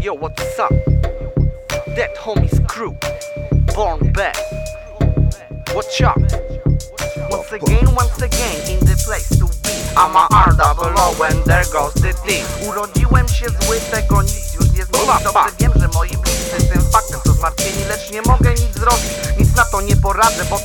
Yo, what's up? That homie's crew, born bad. Watch out. Once again, once again, in the place to be. I'm a R double O when there goes the T. Urodziłem się zły, tego nic już nie zmieni.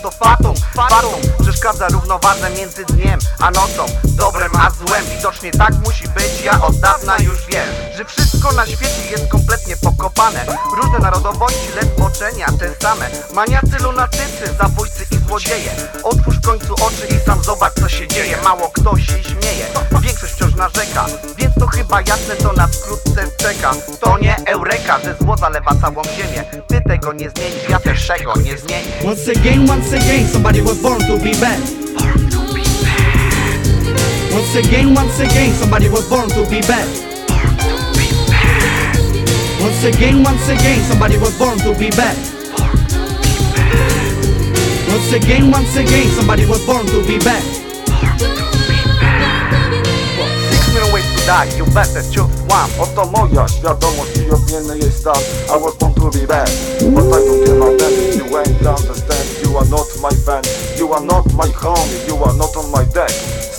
To fatum, fatum przeszkadza równowadze między dniem a nocą, dobrem a złem. Widocznie tak musi być, ja od dawna już wiem, że wszystko na świecie jest kompletnie pokopane. Różne narodowości, lecz oczenia te same. Maniacy, lunatycy, zabójcy i złodzieje. Otwórz w końcu chyba jasne, co nas wkrótce czeka. To nie eureka, że zło zalewa całą ziemię. Ty tego nie zmienisz, ja też tego nie zmienię. Once again, once again, somebody was born to be bad. Once again, once again, somebody was born to be bad. Once again, once again, somebody was born to be bad. Once again, once again, somebody was born to be bad. Die, you better choose one. Oto moja świadomość i odmienny jej stan I was born to be bad But I don't give a damn if you ain't understand You are not my You are not my homie You are not on my deck.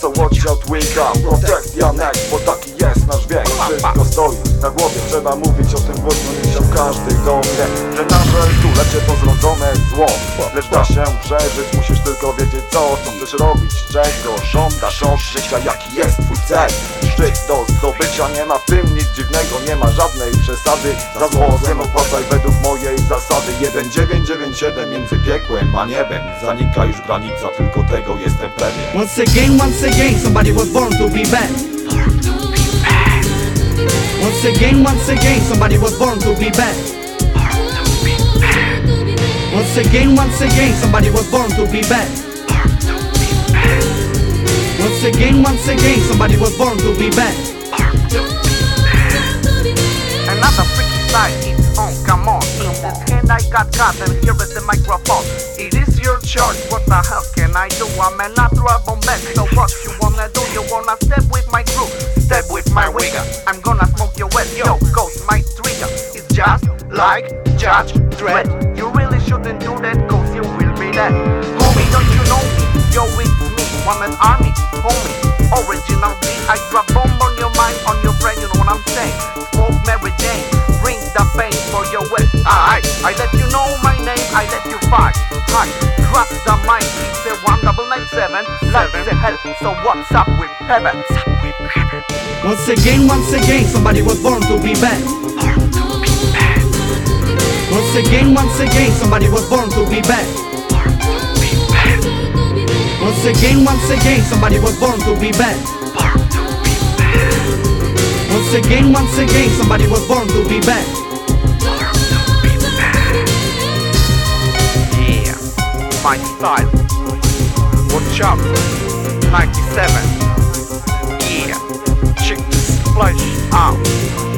So watch out Wika Protect your neck Bo taki jest nasz wiek. Wszystko stoi na głowie Trzeba mówić o tym głośno Niech się każdy dowie Że nasze tu to zrodzone zło. Lecz da się przeżyć Musisz tylko wiedzieć co Co chcesz robić Czego żądasz od życia Jaki jest twój cel. Szczyt do zdobycia Nie ma w tym nic dziwnego Nie ma żadnej przesady. Za zło złem opłacaj według mojej zasady. 1997 między piekłem a niebem Zanika już granica Tylko tego jestem pewien Once again, once again, somebody was born to be bad. Once again, once again, somebody was born to be bad. Once again, once again, somebody was born to be bad. Once again, once again, somebody was born to be bad. Another freaky side, it's on, come on In this hand I got cut and here is the microphone It is your choice, what the hell can I do? I'm a natural bomber, so what you wanna do? You wanna step with my crew, step with my wigger. I'm gonna smoke your wet, yo, goes my trigger It's just like Judge Dread. You really shouldn't do that, cause you will be dead. Homie, don't you know me? Yo, it's me, I'm man army, homie. Original I drop bomb on your mind, on your brain, you know what I'm saying? Smoke Mary Jane, bring the pain for your way Alright, I let you know my I let you fight Hi, drop the mic, it's a one double nine seven Life is a hell, so what's up with heaven? Once again, once again, somebody was born to be bad. Once again, once again, somebody was born to be bad. Once again, once again, somebody was born to be bad. Once again, once again, somebody was born to be bad. 95 Watch out. 97 Yeah. Chicks this out.